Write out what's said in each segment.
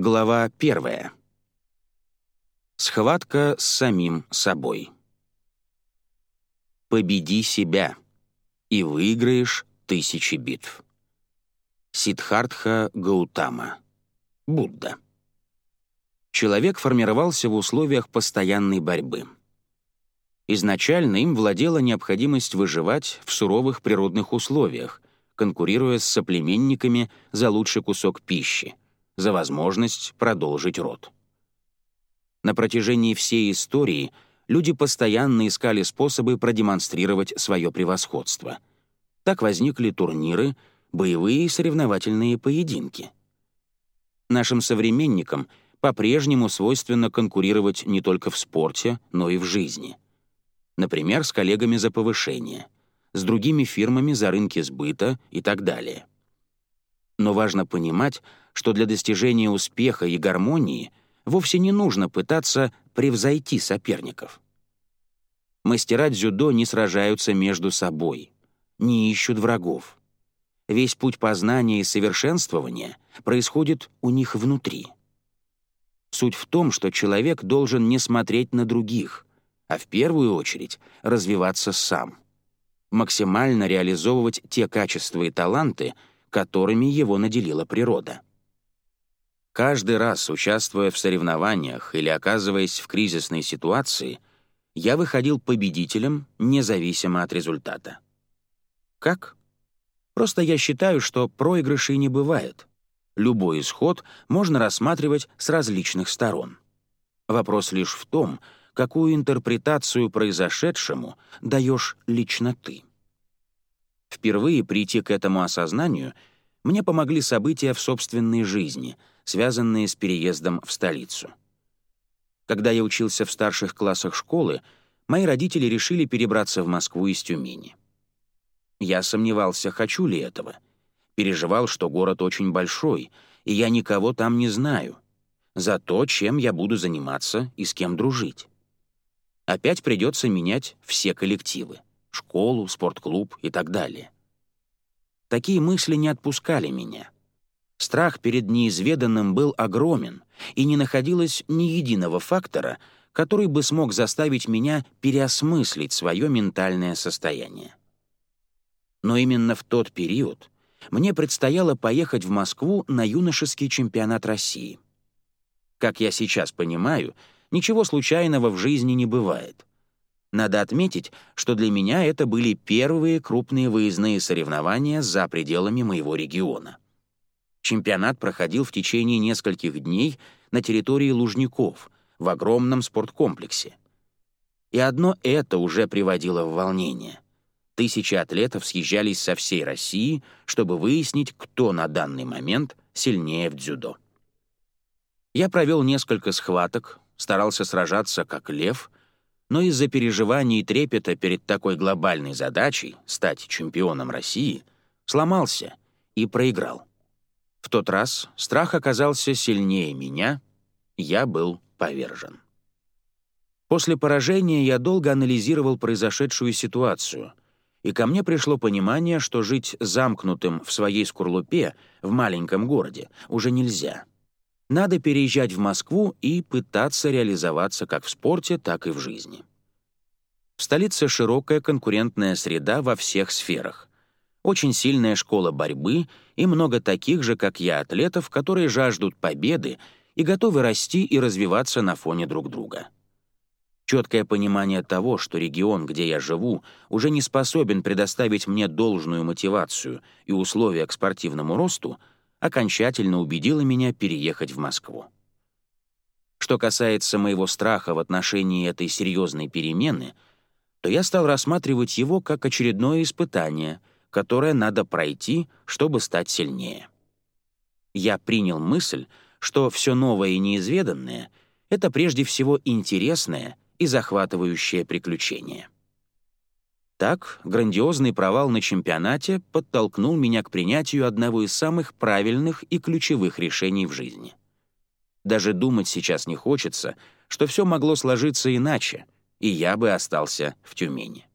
Глава первая. Схватка с самим собой. Победи себя, и выиграешь тысячи битв. Сиддхартха Гаутама. Будда. Человек формировался в условиях постоянной борьбы. Изначально им владела необходимость выживать в суровых природных условиях, конкурируя с соплеменниками за лучший кусок пищи — за возможность продолжить род. На протяжении всей истории люди постоянно искали способы продемонстрировать свое превосходство. Так возникли турниры, боевые и соревновательные поединки. Нашим современникам по-прежнему свойственно конкурировать не только в спорте, но и в жизни. Например, с коллегами за повышение, с другими фирмами за рынки сбыта и так далее. Но важно понимать, что для достижения успеха и гармонии вовсе не нужно пытаться превзойти соперников. Мастера дзюдо не сражаются между собой, не ищут врагов. Весь путь познания и совершенствования происходит у них внутри. Суть в том, что человек должен не смотреть на других, а в первую очередь развиваться сам, максимально реализовывать те качества и таланты, которыми его наделила природа. Каждый раз, участвуя в соревнованиях или оказываясь в кризисной ситуации, я выходил победителем, независимо от результата. Как? Просто я считаю, что проигрышей не бывает. Любой исход можно рассматривать с различных сторон. Вопрос лишь в том, какую интерпретацию произошедшему даешь лично ты. Впервые прийти к этому осознанию мне помогли события в собственной жизни — связанные с переездом в столицу. Когда я учился в старших классах школы, мои родители решили перебраться в Москву из Тюмени. Я сомневался, хочу ли этого. Переживал, что город очень большой, и я никого там не знаю. За то, чем я буду заниматься и с кем дружить. Опять придется менять все коллективы — школу, спортклуб и так далее. Такие мысли не отпускали меня — Страх перед неизведанным был огромен, и не находилось ни единого фактора, который бы смог заставить меня переосмыслить свое ментальное состояние. Но именно в тот период мне предстояло поехать в Москву на юношеский чемпионат России. Как я сейчас понимаю, ничего случайного в жизни не бывает. Надо отметить, что для меня это были первые крупные выездные соревнования за пределами моего региона. Чемпионат проходил в течение нескольких дней на территории Лужников, в огромном спорткомплексе. И одно это уже приводило в волнение. Тысячи атлетов съезжались со всей России, чтобы выяснить, кто на данный момент сильнее в дзюдо. Я провел несколько схваток, старался сражаться как лев, но из-за переживаний и трепета перед такой глобальной задачей стать чемпионом России сломался и проиграл. В тот раз страх оказался сильнее меня, я был повержен. После поражения я долго анализировал произошедшую ситуацию, и ко мне пришло понимание, что жить замкнутым в своей скорлупе в маленьком городе уже нельзя. Надо переезжать в Москву и пытаться реализоваться как в спорте, так и в жизни. В столице широкая конкурентная среда во всех сферах очень сильная школа борьбы и много таких же, как я, атлетов, которые жаждут победы и готовы расти и развиваться на фоне друг друга. Четкое понимание того, что регион, где я живу, уже не способен предоставить мне должную мотивацию и условия к спортивному росту, окончательно убедило меня переехать в Москву. Что касается моего страха в отношении этой серьезной перемены, то я стал рассматривать его как очередное испытание — которое надо пройти, чтобы стать сильнее. Я принял мысль, что все новое и неизведанное — это прежде всего интересное и захватывающее приключение. Так, грандиозный провал на чемпионате подтолкнул меня к принятию одного из самых правильных и ключевых решений в жизни. Даже думать сейчас не хочется, что все могло сложиться иначе, и я бы остался в Тюмени.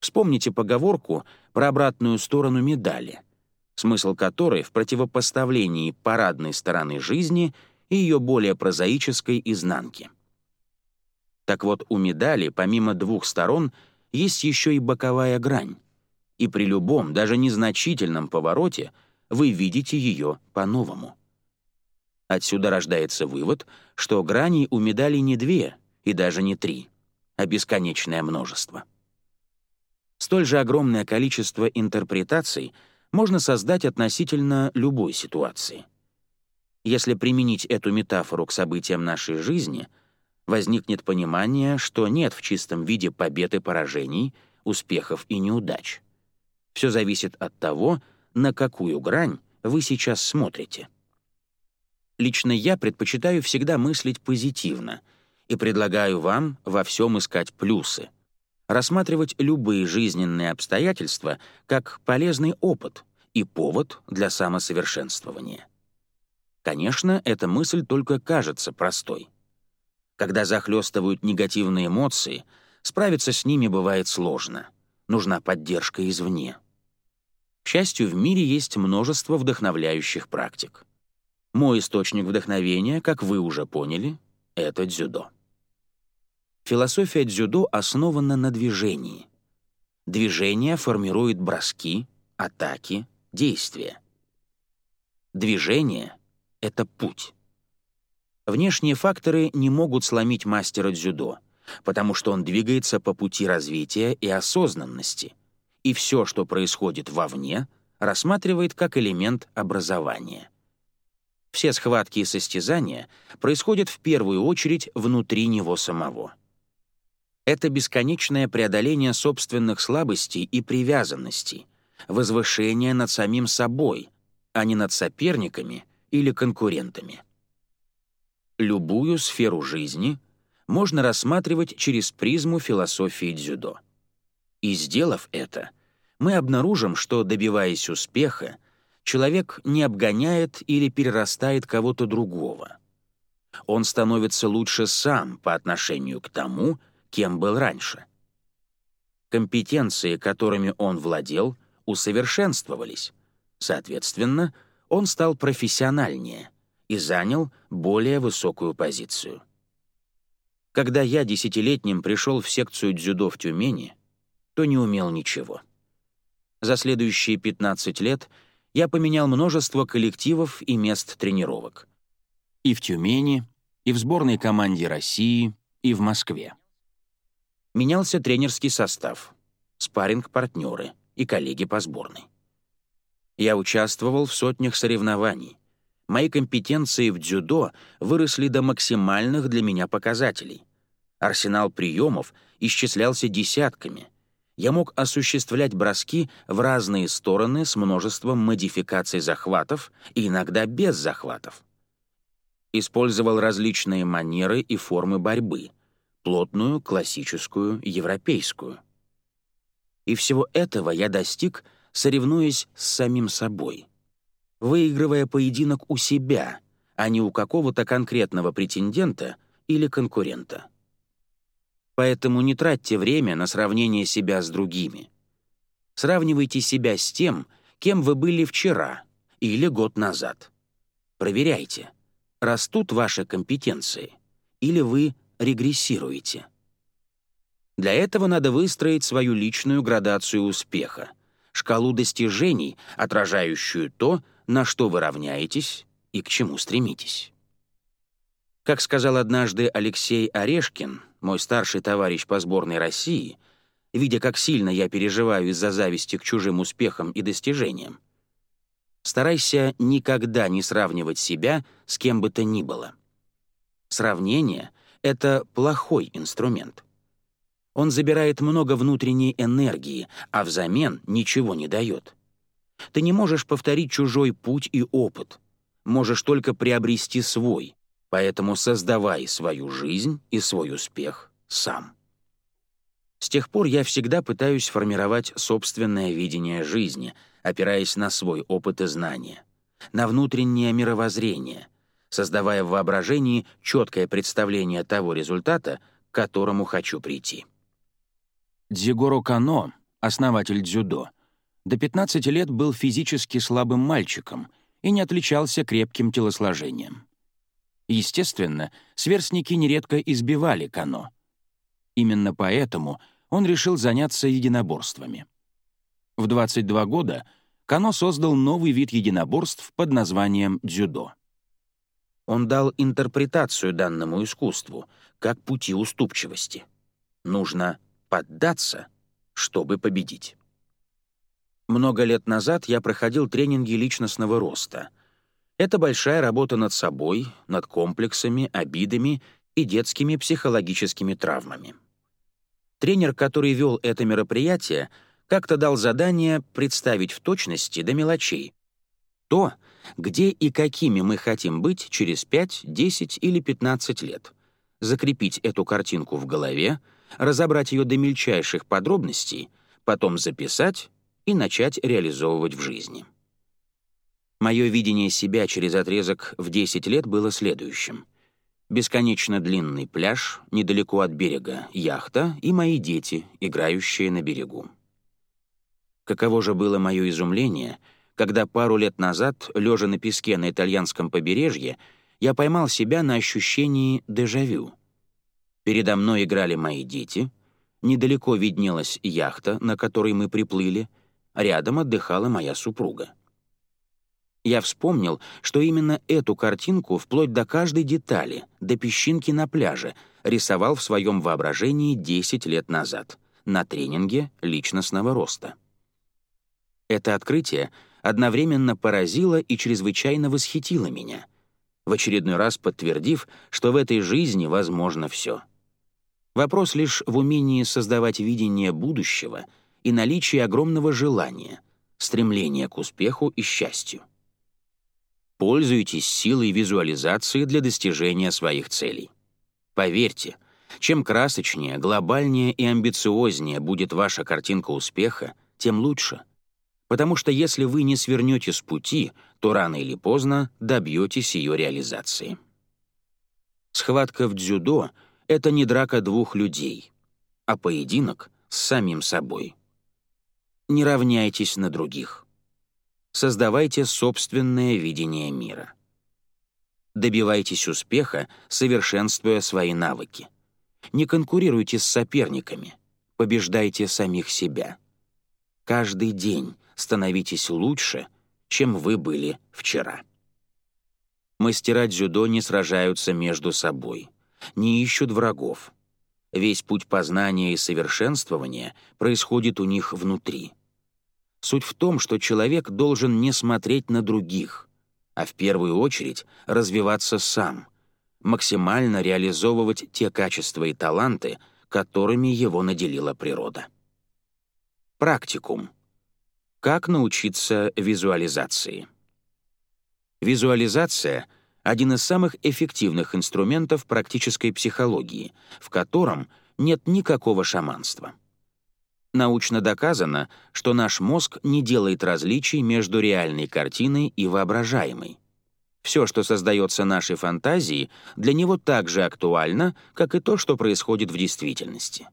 Вспомните поговорку про обратную сторону медали. смысл которой в противопоставлении парадной стороны жизни и ее более прозаической изнанки. Так вот, у медали, помимо двух сторон, есть еще и боковая грань, и при любом, даже незначительном повороте вы видите ее по-новому. Отсюда рождается вывод, что граней у медали не две и даже не три, а бесконечное множество. Столь же огромное количество интерпретаций можно создать относительно любой ситуации. Если применить эту метафору к событиям нашей жизни, возникнет понимание, что нет в чистом виде побед и поражений, успехов и неудач. Все зависит от того, на какую грань вы сейчас смотрите. Лично я предпочитаю всегда мыслить позитивно и предлагаю вам во всем искать плюсы, рассматривать любые жизненные обстоятельства как полезный опыт и повод для самосовершенствования. Конечно, эта мысль только кажется простой. Когда захлестывают негативные эмоции, справиться с ними бывает сложно. Нужна поддержка извне. К счастью, в мире есть множество вдохновляющих практик. Мой источник вдохновения, как вы уже поняли, — это дзюдо. Философия дзюдо основана на движении. Движение формирует броски, атаки, действия. Движение — это путь. Внешние факторы не могут сломить мастера дзюдо, потому что он двигается по пути развития и осознанности, и все, что происходит вовне, рассматривает как элемент образования. Все схватки и состязания происходят в первую очередь внутри него самого. Это бесконечное преодоление собственных слабостей и привязанностей, возвышение над самим собой, а не над соперниками или конкурентами. Любую сферу жизни можно рассматривать через призму философии дзюдо. И сделав это, мы обнаружим, что, добиваясь успеха, человек не обгоняет или перерастает кого-то другого. Он становится лучше сам по отношению к тому, кем был раньше. Компетенции, которыми он владел, усовершенствовались. Соответственно, он стал профессиональнее и занял более высокую позицию. Когда я десятилетним пришел в секцию дзюдо в Тюмени, то не умел ничего. За следующие 15 лет — я поменял множество коллективов и мест тренировок. И в Тюмени, и в сборной команде России, и в Москве. Менялся тренерский состав, спарринг-партнеры и коллеги по сборной. Я участвовал в сотнях соревнований. Мои компетенции в дзюдо выросли до максимальных для меня показателей. Арсенал приемов исчислялся десятками, я мог осуществлять броски в разные стороны с множеством модификаций захватов и иногда без захватов. Использовал различные манеры и формы борьбы — плотную, классическую, европейскую. И всего этого я достиг, соревнуясь с самим собой, выигрывая поединок у себя, а не у какого-то конкретного претендента или конкурента. Поэтому не тратьте время на сравнение себя с другими. Сравнивайте себя с тем, кем вы были вчера или год назад. Проверяйте, растут ваши компетенции или вы регрессируете. Для этого надо выстроить свою личную градацию успеха, шкалу достижений, отражающую то, на что вы равняетесь и к чему стремитесь. Как сказал однажды Алексей Орешкин, мой старший товарищ по сборной России, видя, как сильно я переживаю из-за зависти к чужим успехам и достижениям, старайся никогда не сравнивать себя с кем бы то ни было. Сравнение — это плохой инструмент. Он забирает много внутренней энергии, а взамен ничего не дает. Ты не можешь повторить чужой путь и опыт. Можешь только приобрести свой, Поэтому создавай свою жизнь и свой успех сам. С тех пор я всегда пытаюсь формировать собственное видение жизни, опираясь на свой опыт и знания, на внутреннее мировоззрение, создавая в воображении четкое представление того результата, к которому хочу прийти. Дзигоро Кано, основатель дзюдо, до 15 лет был физически слабым мальчиком и не отличался крепким телосложением. Естественно, сверстники нередко избивали Кано. Именно поэтому он решил заняться единоборствами. В 22 года Кано создал новый вид единоборств под названием дзюдо. Он дал интерпретацию данному искусству как пути уступчивости. Нужно поддаться, чтобы победить. Много лет назад я проходил тренинги личностного роста. Это большая работа над собой, над комплексами, обидами и детскими психологическими травмами. Тренер, который вел это мероприятие, как-то дал задание представить в точности до мелочей то, где и какими мы хотим быть через 5, 10 или 15 лет, закрепить эту картинку в голове, разобрать ее до мельчайших подробностей, потом записать и начать реализовывать в жизни. Мое видение себя через отрезок в 10 лет было следующим. Бесконечно длинный пляж, недалеко от берега, яхта и мои дети, играющие на берегу. Каково же было мое изумление, когда пару лет назад, лежа на песке на итальянском побережье, я поймал себя на ощущении дежавю. Передо мной играли мои дети, недалеко виднелась яхта, на которой мы приплыли — Рядом отдыхала моя супруга. Я вспомнил, что именно эту картинку, вплоть до каждой детали, до песчинки на пляже, рисовал в своем воображении 10 лет назад на тренинге личностного роста. Это открытие одновременно поразило и чрезвычайно восхитило меня, в очередной раз подтвердив, что в этой жизни возможно все. Вопрос лишь в умении создавать видение будущего — и наличие огромного желания, стремления к успеху и счастью. Пользуйтесь силой визуализации для достижения своих целей. Поверьте, чем красочнее, глобальнее и амбициознее будет ваша картинка успеха, тем лучше. Потому что если вы не свернете с пути, то рано или поздно добьетесь ее реализации. Схватка в дзюдо — это не драка двух людей, а поединок с самим собой не равняйтесь на других. Создавайте собственное видение мира. Добивайтесь успеха, совершенствуя свои навыки. Не конкурируйте с соперниками, побеждайте самих себя. Каждый день становитесь лучше, чем вы были вчера. Мастера дзюдо не сражаются между собой, не ищут врагов. Весь путь познания и совершенствования происходит у них внутри — Суть в том, что человек должен не смотреть на других, а в первую очередь развиваться сам, максимально реализовывать те качества и таланты, которыми его наделила природа. Практикум. Как научиться визуализации? Визуализация — один из самых эффективных инструментов практической психологии, в котором нет никакого шаманства. Научно доказано, что наш мозг не делает различий между реальной картиной и воображаемой. Все, что создается нашей фантазией, для него так же актуально, как и то, что происходит в действительности.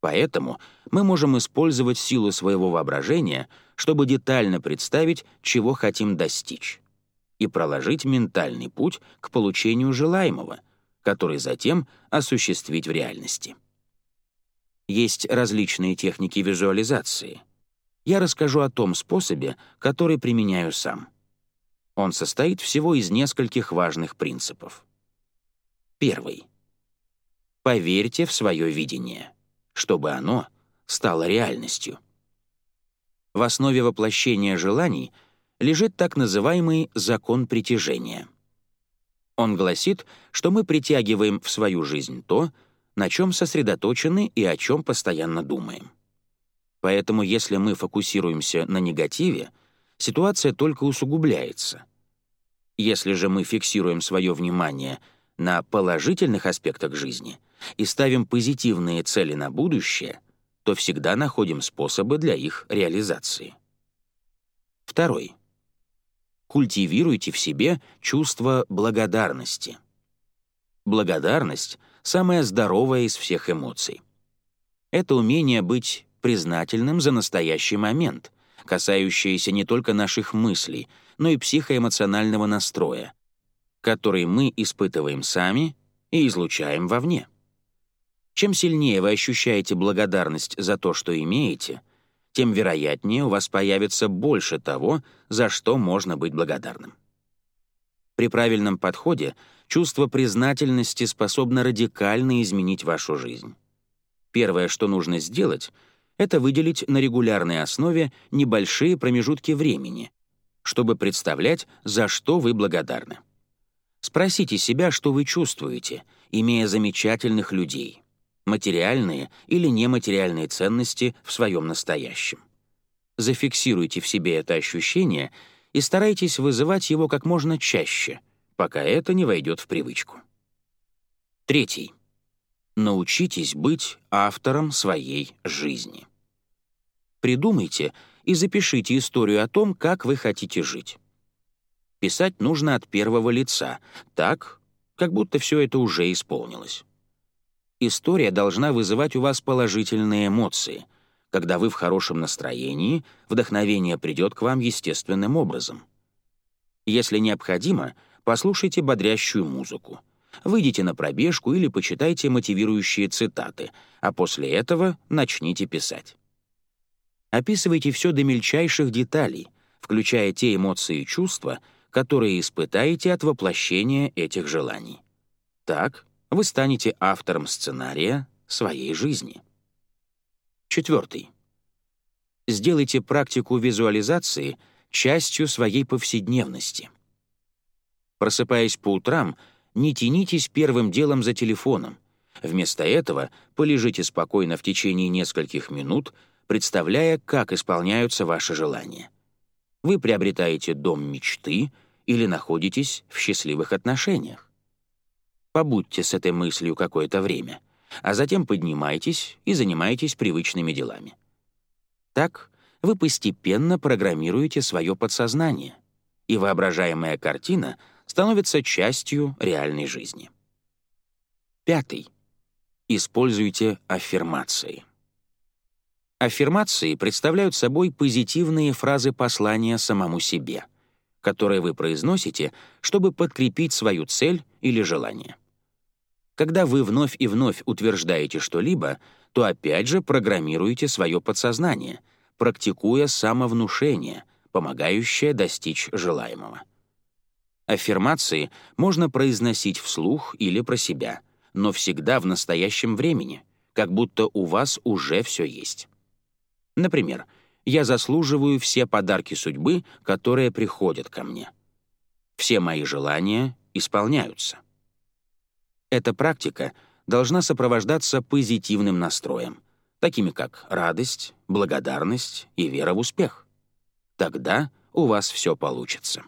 Поэтому мы можем использовать силу своего воображения, чтобы детально представить, чего хотим достичь, и проложить ментальный путь к получению желаемого, который затем осуществить в реальности. Есть различные техники визуализации. Я расскажу о том способе, который применяю сам. Он состоит всего из нескольких важных принципов. Первый. Поверьте в свое видение, чтобы оно стало реальностью. В основе воплощения желаний лежит так называемый закон притяжения. Он гласит, что мы притягиваем в свою жизнь то, на чем сосредоточены и о чем постоянно думаем. Поэтому если мы фокусируемся на негативе, ситуация только усугубляется. Если же мы фиксируем свое внимание на положительных аспектах жизни и ставим позитивные цели на будущее, то всегда находим способы для их реализации. Второй. Культивируйте в себе чувство благодарности. Благодарность — самое здоровое из всех эмоций. Это умение быть признательным за настоящий момент, касающаяся не только наших мыслей, но и психоэмоционального настроя, который мы испытываем сами и излучаем вовне. Чем сильнее вы ощущаете благодарность за то, что имеете, тем вероятнее у вас появится больше того, за что можно быть благодарным. При правильном подходе чувство признательности способно радикально изменить вашу жизнь. Первое, что нужно сделать, это выделить на регулярной основе небольшие промежутки времени, чтобы представлять, за что вы благодарны. Спросите себя, что вы чувствуете, имея замечательных людей, материальные или нематериальные ценности в своем настоящем. Зафиксируйте в себе это ощущение и старайтесь вызывать его как можно чаще, пока это не войдет в привычку. Третий. Научитесь быть автором своей жизни. Придумайте и запишите историю о том, как вы хотите жить. Писать нужно от первого лица, так, как будто все это уже исполнилось. История должна вызывать у вас положительные эмоции. Когда вы в хорошем настроении, вдохновение придет к вам естественным образом. Если необходимо, послушайте бодрящую музыку. Выйдите на пробежку или почитайте мотивирующие цитаты, а после этого начните писать. Описывайте все до мельчайших деталей, включая те эмоции и чувства, которые испытаете от воплощения этих желаний. Так вы станете автором сценария своей жизни. Четвертый. Сделайте практику визуализации частью своей повседневности. Просыпаясь по утрам, не тянитесь первым делом за телефоном. Вместо этого полежите спокойно в течение нескольких минут, представляя, как исполняются ваши желания. Вы приобретаете дом мечты или находитесь в счастливых отношениях. Побудьте с этой мыслью какое-то время, а затем поднимайтесь и занимайтесь привычными делами. Так вы постепенно программируете свое подсознание, и воображаемая картина становится частью реальной жизни. Пятый. Используйте аффирмации. Аффирмации представляют собой позитивные фразы послания самому себе, которые вы произносите, чтобы подкрепить свою цель или желание. Когда вы вновь и вновь утверждаете что-либо, то опять же программируете свое подсознание, практикуя самовнушение, помогающее достичь желаемого. Аффирмации можно произносить вслух или про себя, но всегда в настоящем времени, как будто у вас уже все есть. Например, «Я заслуживаю все подарки судьбы, которые приходят ко мне». Все мои желания исполняются. Эта практика должна сопровождаться позитивным настроем, такими как радость, благодарность и вера в успех. Тогда у вас все получится.